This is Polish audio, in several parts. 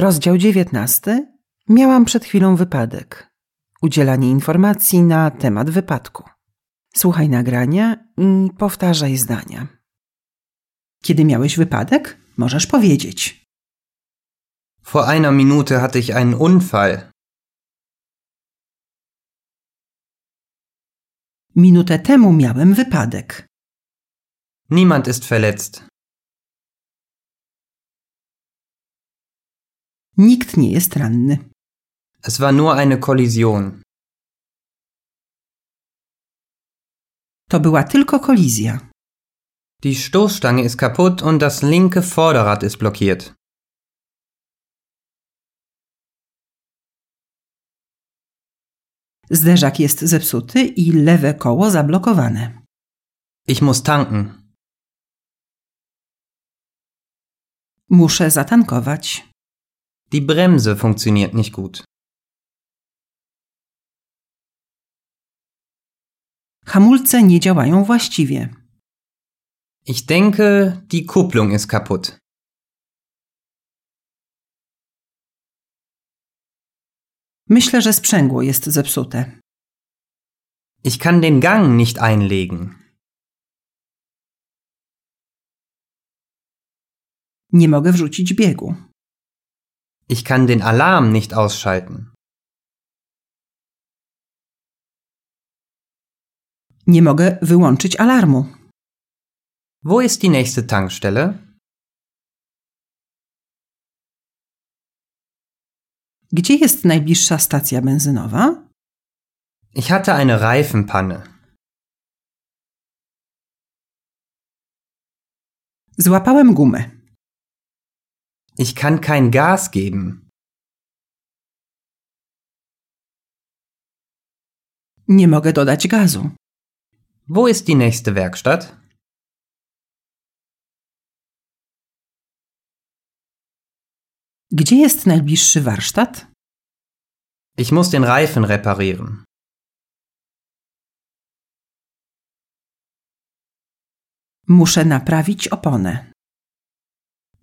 Rozdział 19. Miałam przed chwilą wypadek. Udzielanie informacji na temat wypadku. Słuchaj nagrania i powtarzaj zdania. Kiedy miałeś wypadek? Możesz powiedzieć. Vor einer Minute hatte ich einen Unfall. Minutę temu miałem wypadek. Niemand ist verletzt. Nikt nie jest ranny. Es war nur eine Kollision. To była tylko kolizja. Die Stoßstange ist kaputt und das linke Vorderrad ist blockiert. Zderzak jest zepsuty i lewe koło zablokowane. Ich muss tanken. Muszę zatankować. Die Bremse funktioniert nicht gut. Hamulce nie działają właściwie. Ich denke, die Kupplung ist kaputt. Myślę, że sprzęgło jest zepsute. Ich kann den Gang nicht einlegen. Nie mogę wrzucić biegu. Ich kann den Alarm nicht ausschalten. Nie mogę wyłączyć alarmu. Wo ist die nächste Tankstelle? Gdzie jest najbliższa stacja benzynowa? Ich hatte eine Reifenpanne. Złapałem gumę. Ich kann kein Gas geben. Nie mogę dodać gazu. Wo ist die nächste Werkstatt? Gdzie jest najbliższy warsztat? Ich muss den Reifen reparieren. Muszę naprawić oponę.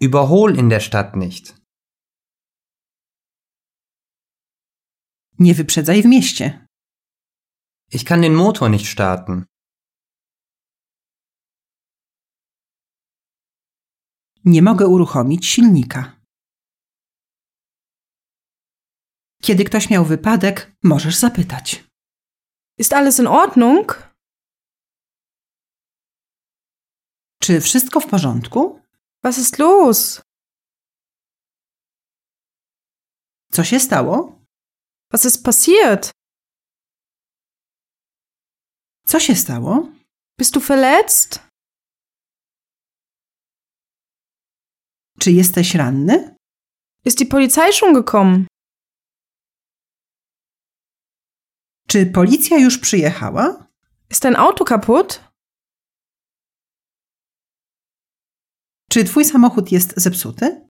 Überhol in der Stadt nicht. Nie wyprzedzaj w mieście. Ich kann den Motor nicht starten. Nie mogę uruchomić silnika. Kiedy ktoś miał wypadek, możesz zapytać. Ist alles in Ordnung? Czy wszystko w porządku? Was ist los? Co się stało? Was ist passiert? Co się stało? Bist du verletzt? Czy jesteś ranny? Ist die Polizei schon gekommen? Czy policja już przyjechała? Ist dein Auto kaputt? Czy twój samochód jest zepsuty?